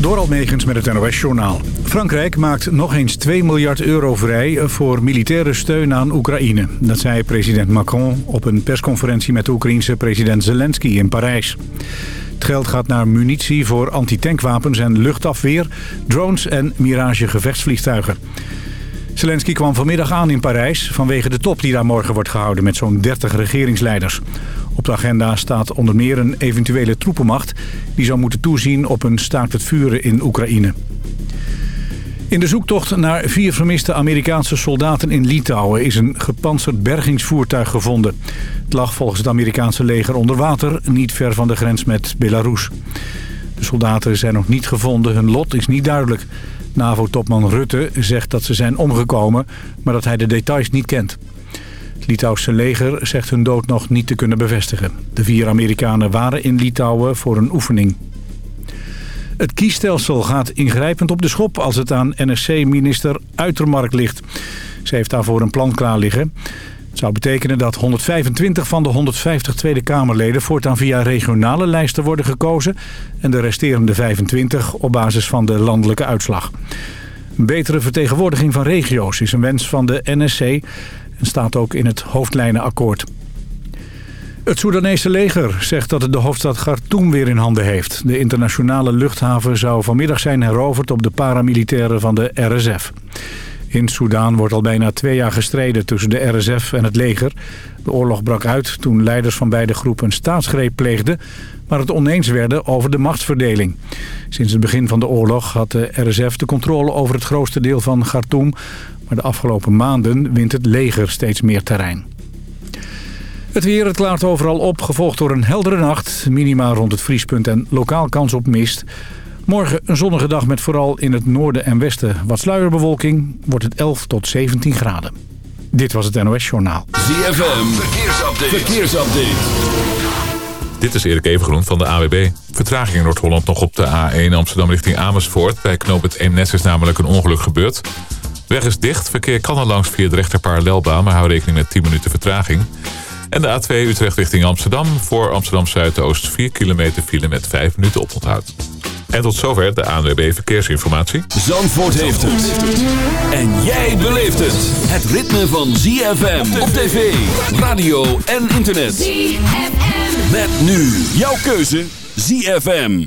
Door Almegens met het NOS-journaal. Frankrijk maakt nog eens 2 miljard euro vrij voor militaire steun aan Oekraïne. Dat zei president Macron op een persconferentie met de Oekraïense president Zelensky in Parijs. Het geld gaat naar munitie voor antitankwapens en luchtafweer, drones en Mirage gevechtsvliegtuigen. Zelensky kwam vanmiddag aan in Parijs vanwege de top die daar morgen wordt gehouden met zo'n 30 regeringsleiders. Op de agenda staat onder meer een eventuele troepenmacht... die zou moeten toezien op een staakt het vuren in Oekraïne. In de zoektocht naar vier vermiste Amerikaanse soldaten in Litouwen... is een gepantserd bergingsvoertuig gevonden. Het lag volgens het Amerikaanse leger onder water... niet ver van de grens met Belarus. De soldaten zijn nog niet gevonden, hun lot is niet duidelijk. NAVO-topman Rutte zegt dat ze zijn omgekomen... maar dat hij de details niet kent. Het Litouwse leger zegt hun dood nog niet te kunnen bevestigen. De vier Amerikanen waren in Litouwen voor een oefening. Het kiesstelsel gaat ingrijpend op de schop als het aan NSC-minister Uitermark ligt. Ze heeft daarvoor een plan klaar liggen. Het zou betekenen dat 125 van de 150 Tweede Kamerleden voortaan via regionale lijsten worden gekozen... en de resterende 25 op basis van de landelijke uitslag. Een betere vertegenwoordiging van regio's is een wens van de NSC en staat ook in het hoofdlijnenakkoord. Het Soedanese leger zegt dat het de hoofdstad Khartoum weer in handen heeft. De internationale luchthaven zou vanmiddag zijn heroverd op de paramilitairen van de RSF. In Soedan wordt al bijna twee jaar gestreden tussen de RSF en het leger. De oorlog brak uit toen leiders van beide groepen een staatsgreep pleegden... maar het oneens werden over de machtsverdeling. Sinds het begin van de oorlog had de RSF de controle over het grootste deel van Khartoum... Maar de afgelopen maanden wint het leger steeds meer terrein. Het weer, het klaart overal op, gevolgd door een heldere nacht. Minima rond het vriespunt en lokaal kans op mist. Morgen een zonnige dag met vooral in het noorden en westen wat sluierbewolking. Wordt het 11 tot 17 graden. Dit was het NOS Journaal. ZFM, verkeersupdate. verkeersupdate. Dit is Erik Evengroen van de AWB. Vertraging in Noord-Holland nog op de A1 Amsterdam richting Amersfoort. Bij knoop het Eemnes is namelijk een ongeluk gebeurd. Weg is dicht, verkeer kan er langs via de rechterparallelbaan... maar hou rekening met 10 minuten vertraging. En de A2 Utrecht richting Amsterdam. Voor Amsterdam Zuidoost 4 kilometer file met 5 minuten oponthoud. En tot zover de ANWB Verkeersinformatie. Zandvoort heeft het. En jij beleeft het. Het ritme van ZFM op tv, radio en internet. ZFM. Met nu jouw keuze ZFM.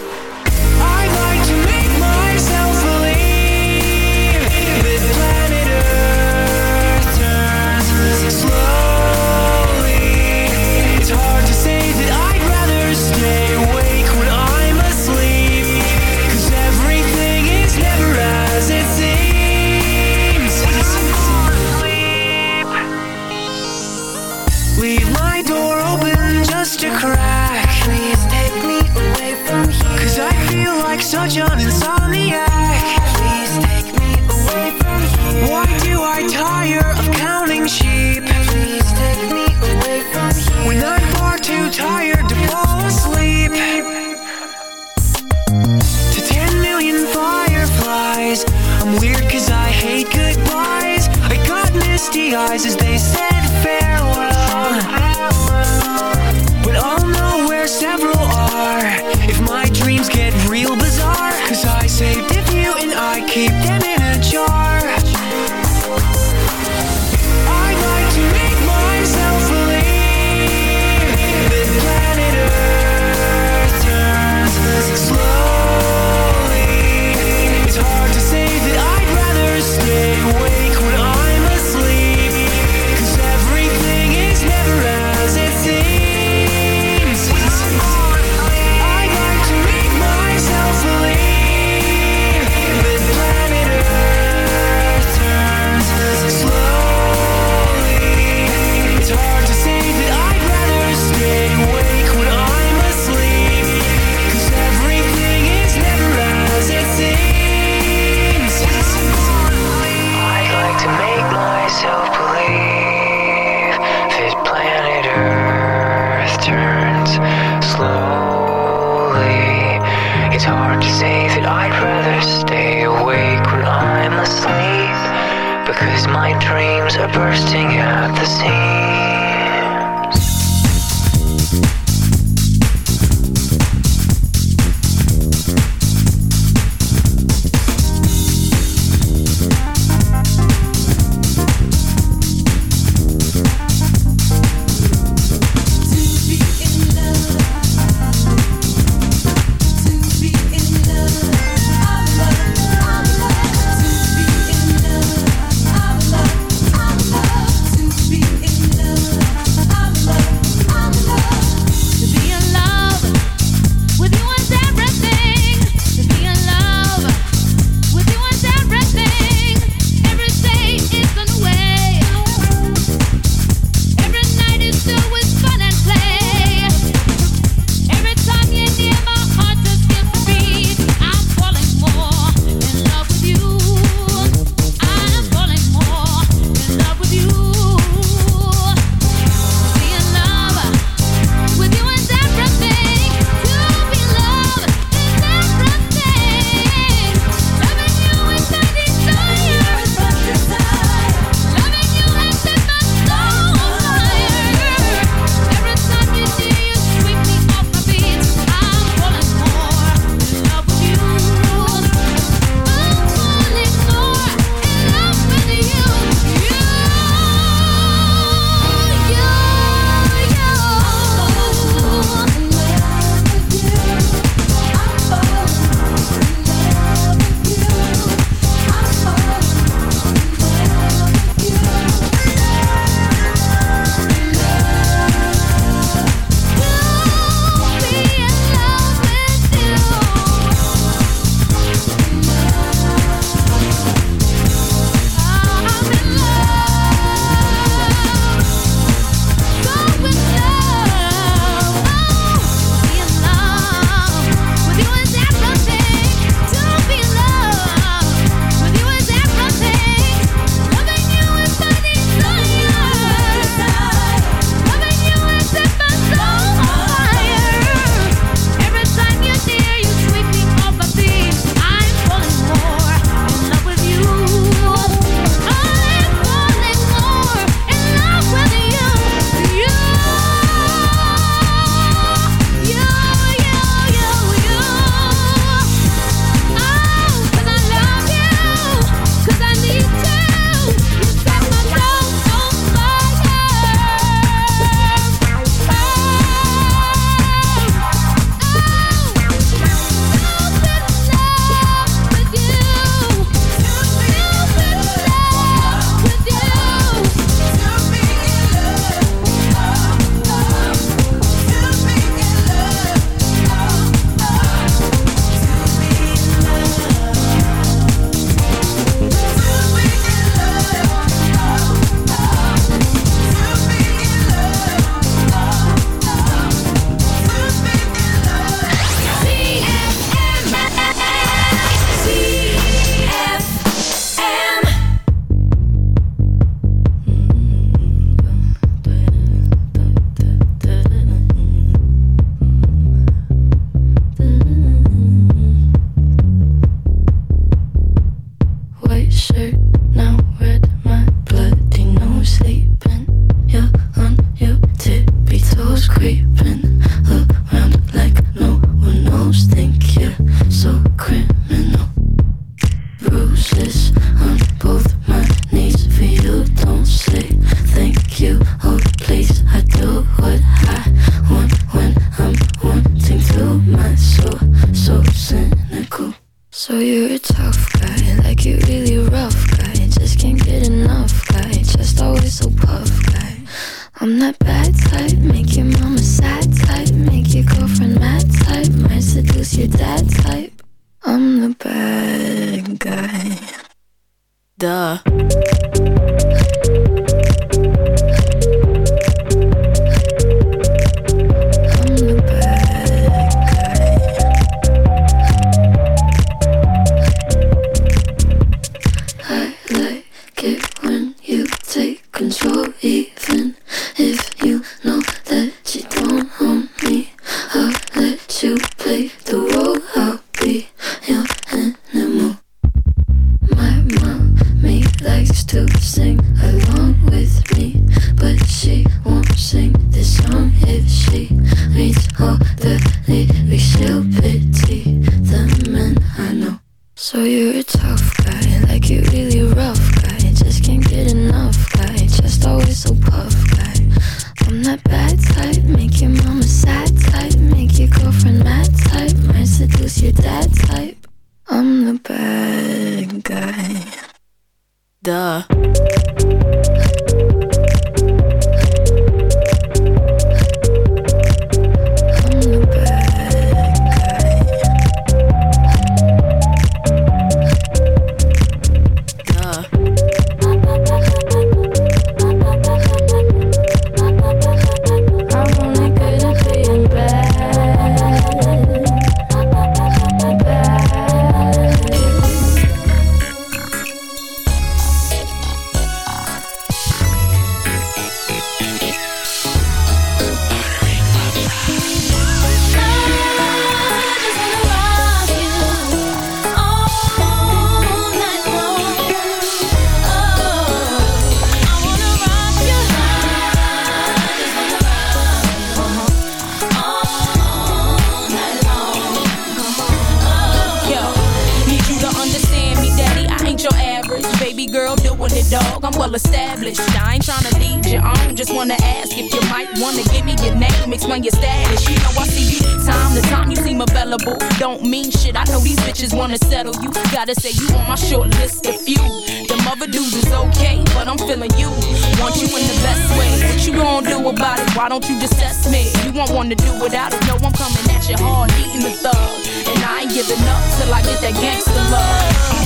giving up till I get that gangster love.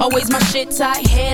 Always my shit tight, done,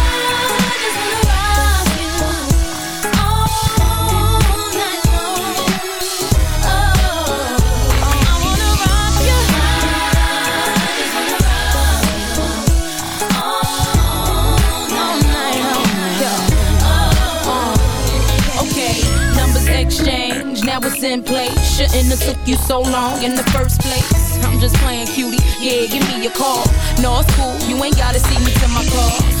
Call. No, it's cool, you ain't gotta see me to my car.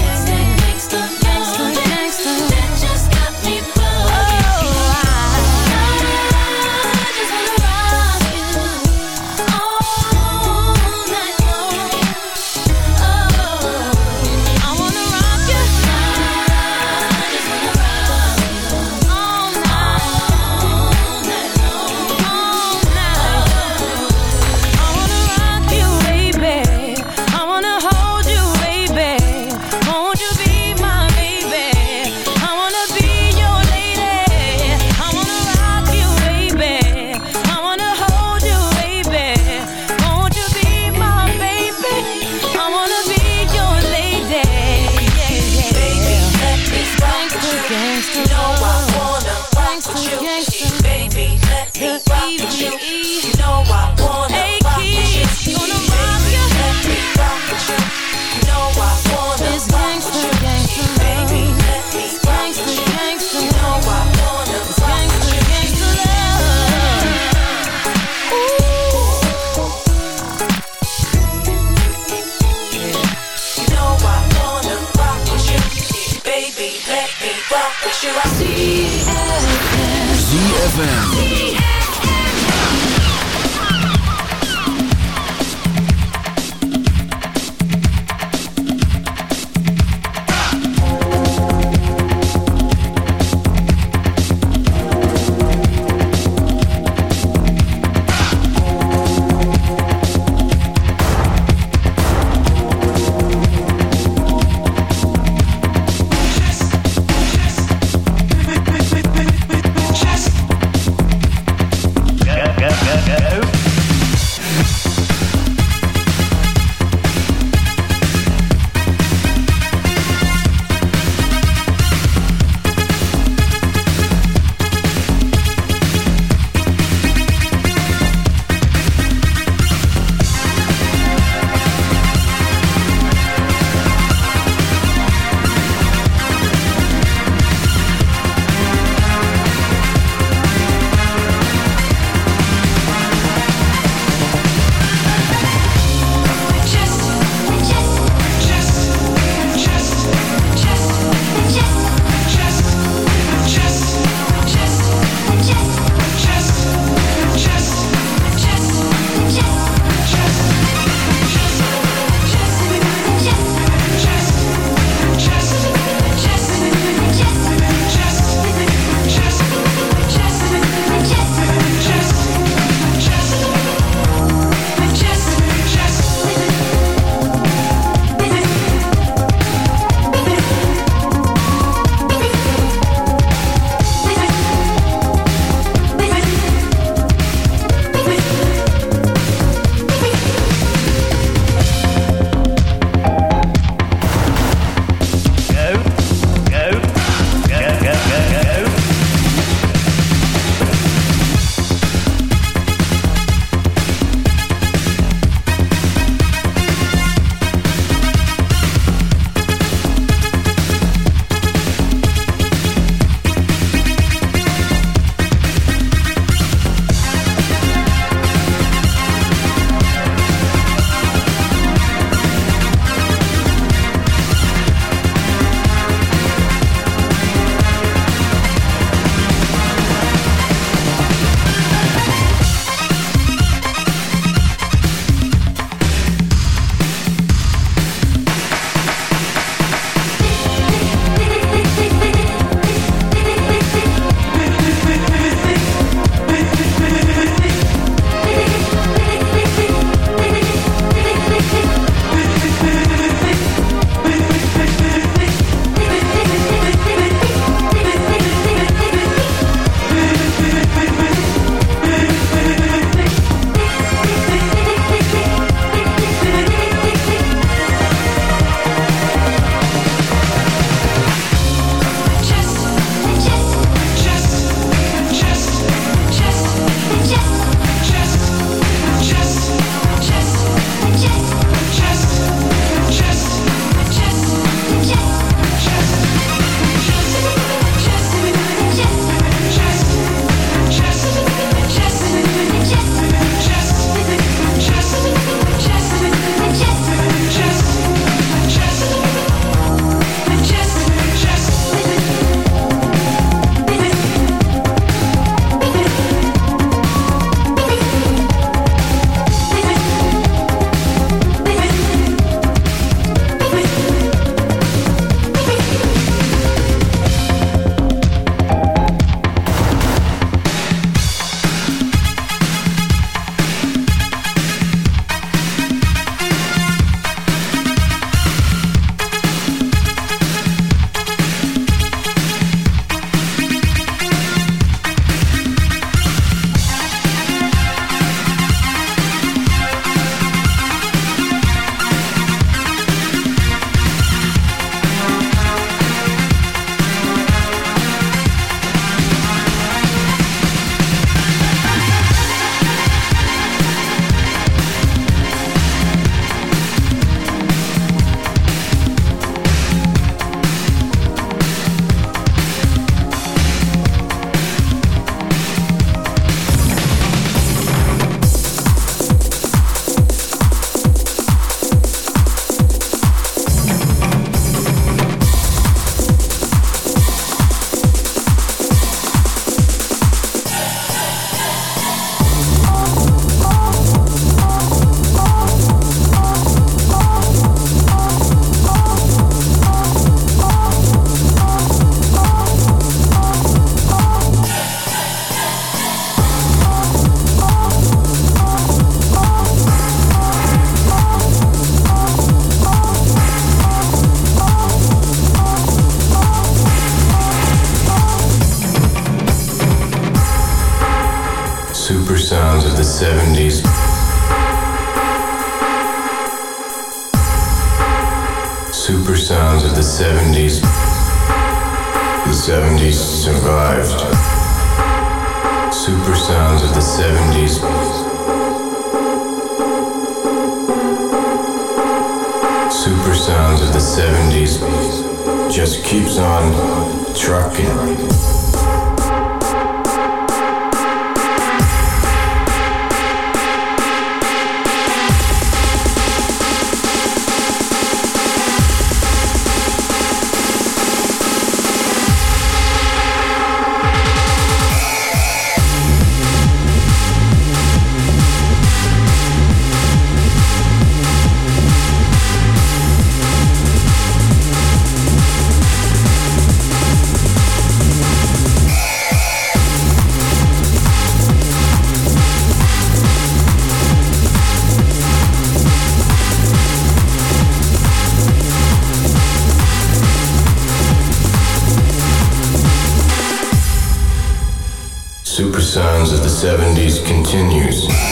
70s continues.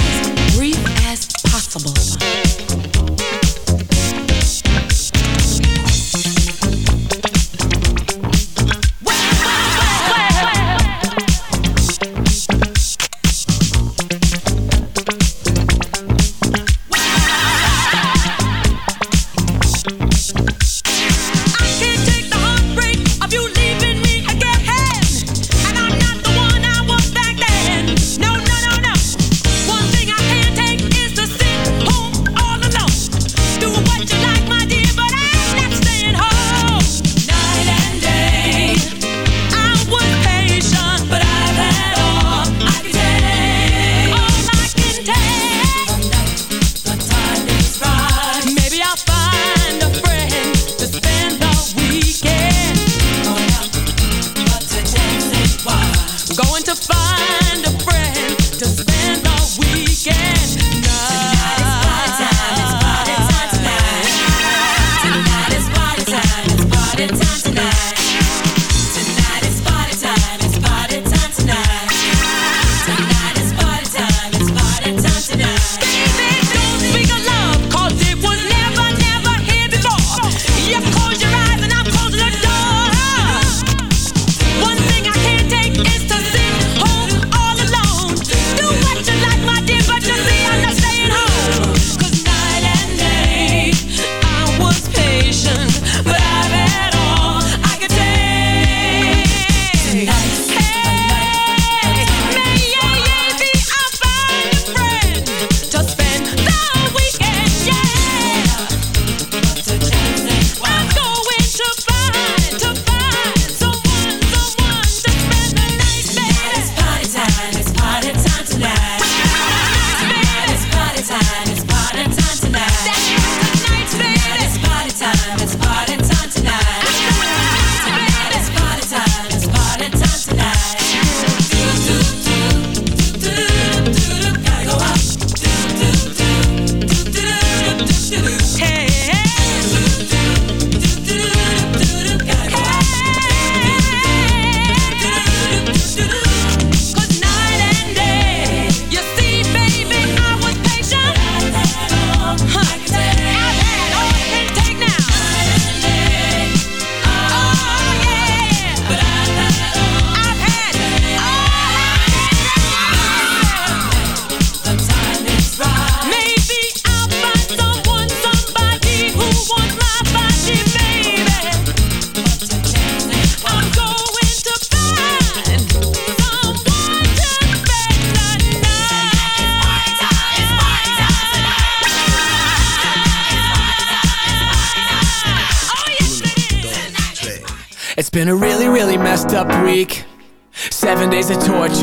As brief as possible.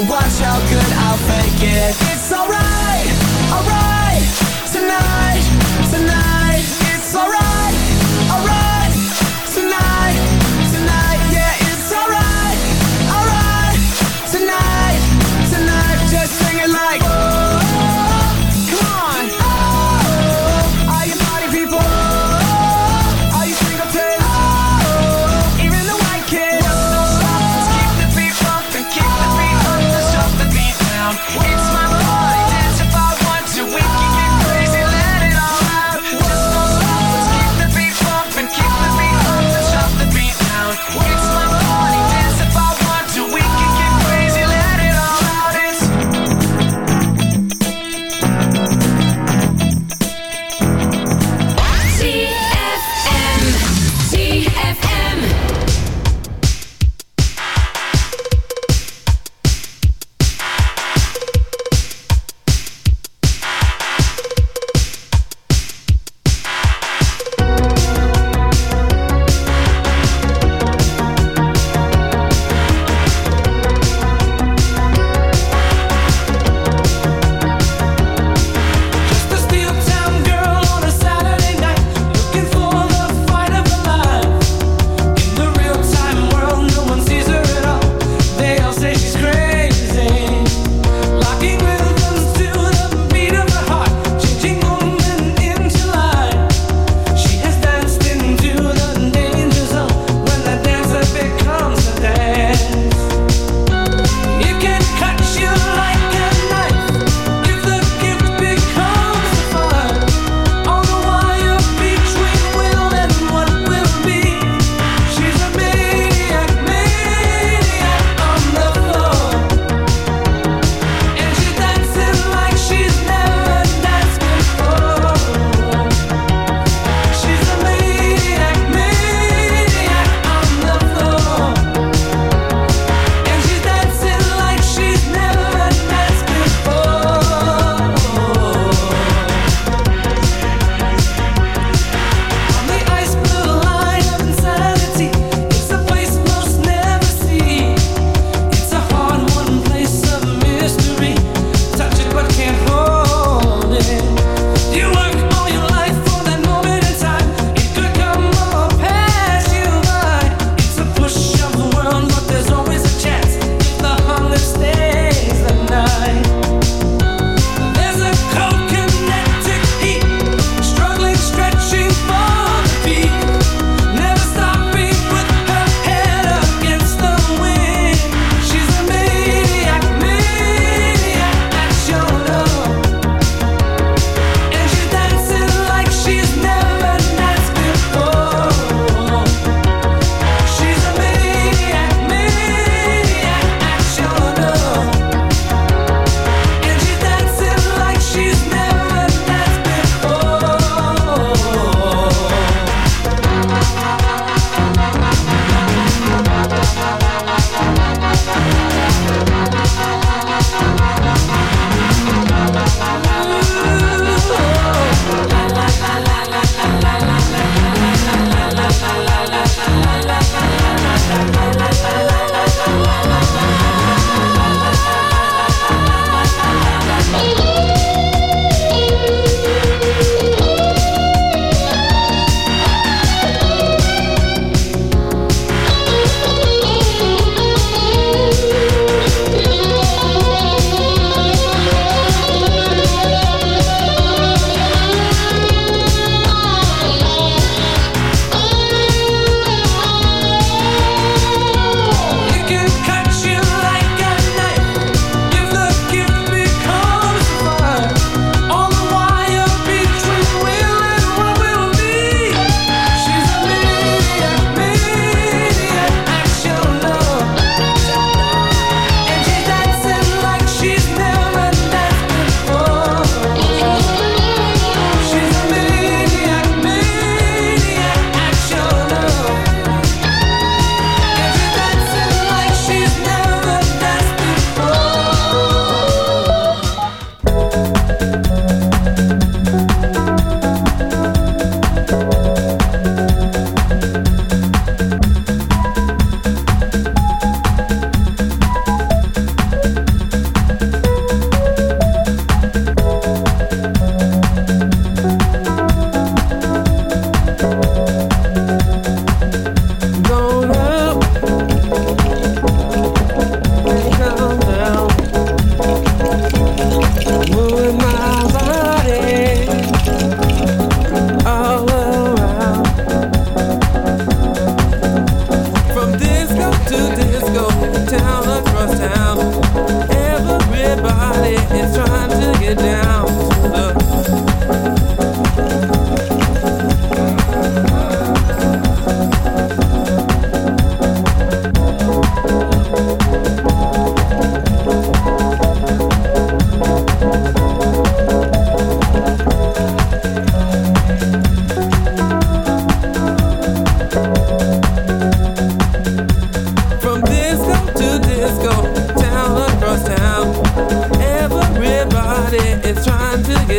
But watch how good I'll fake it.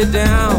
down.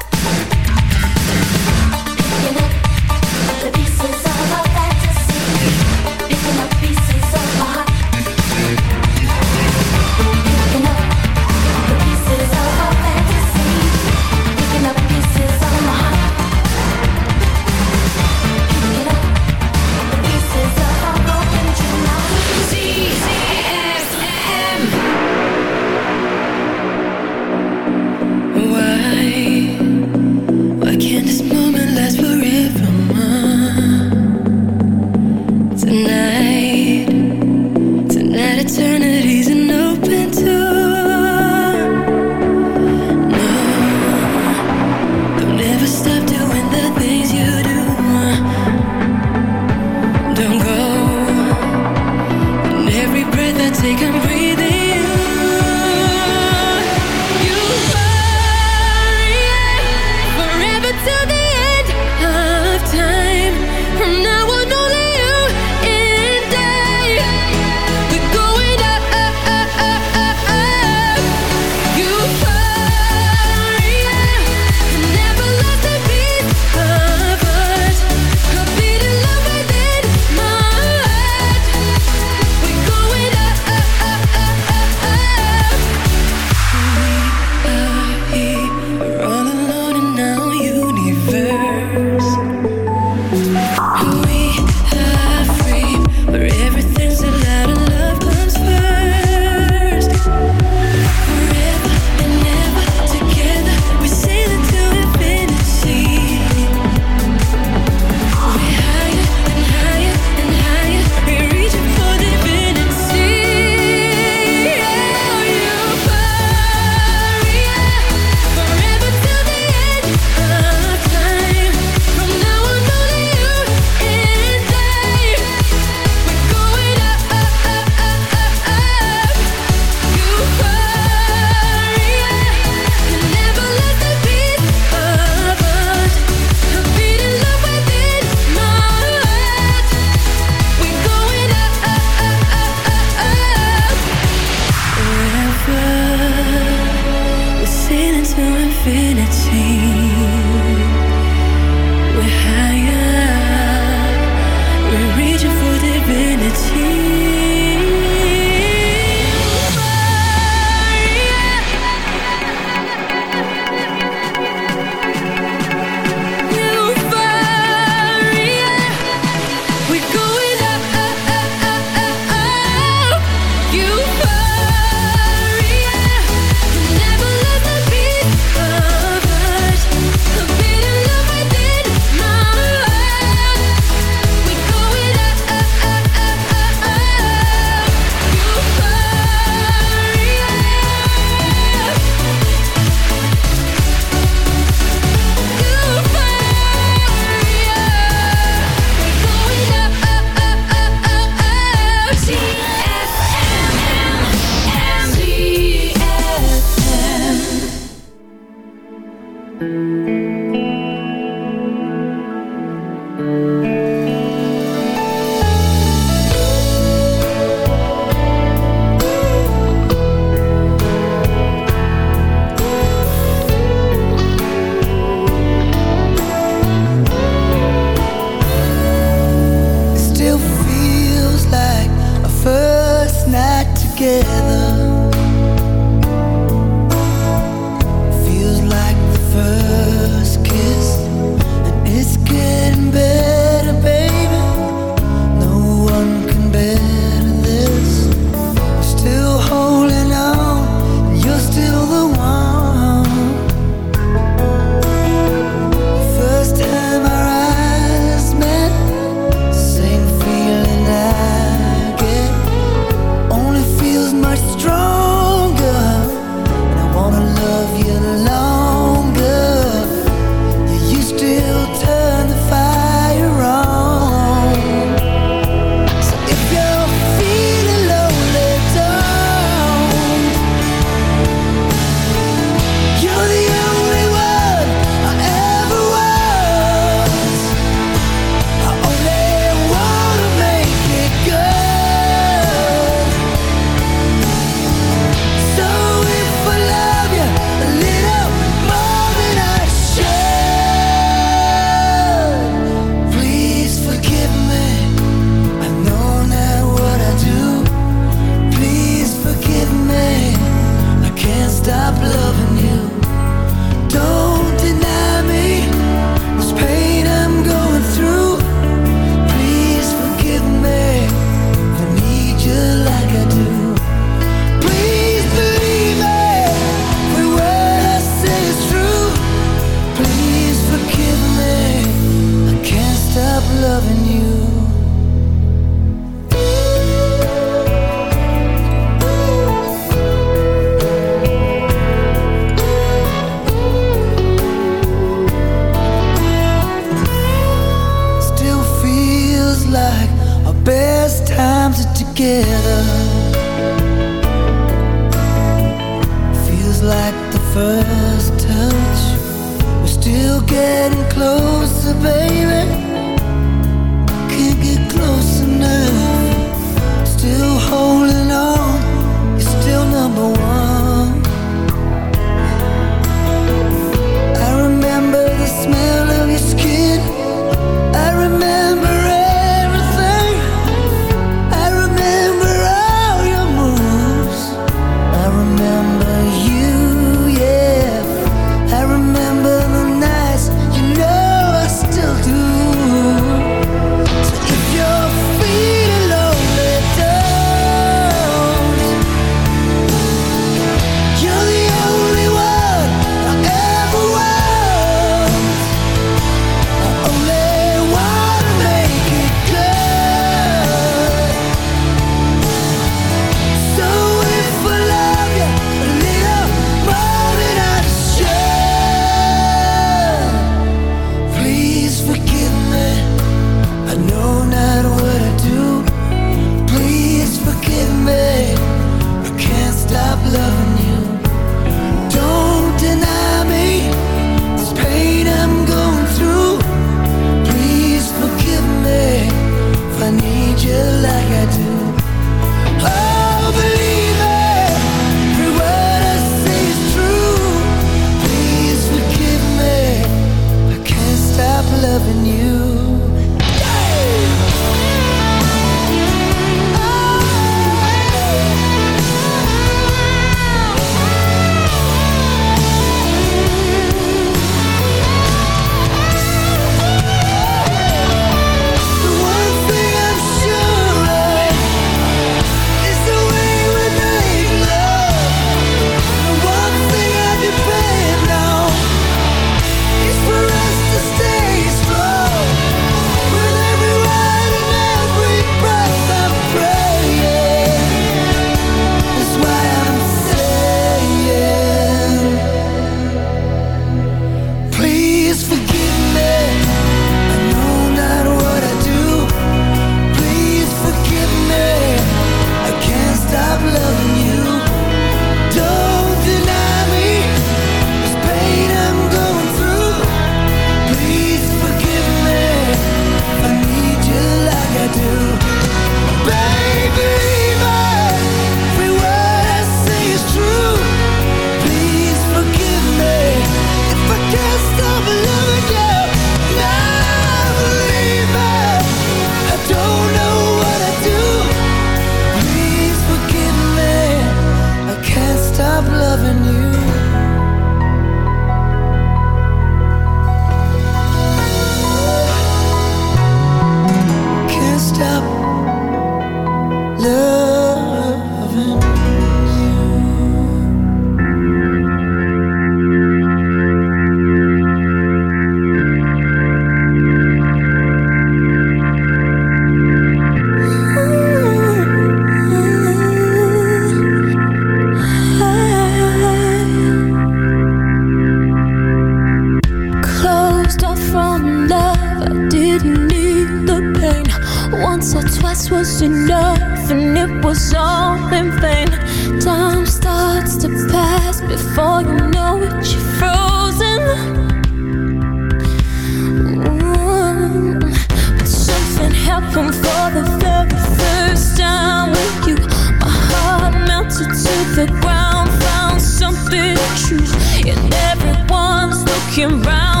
Everyone's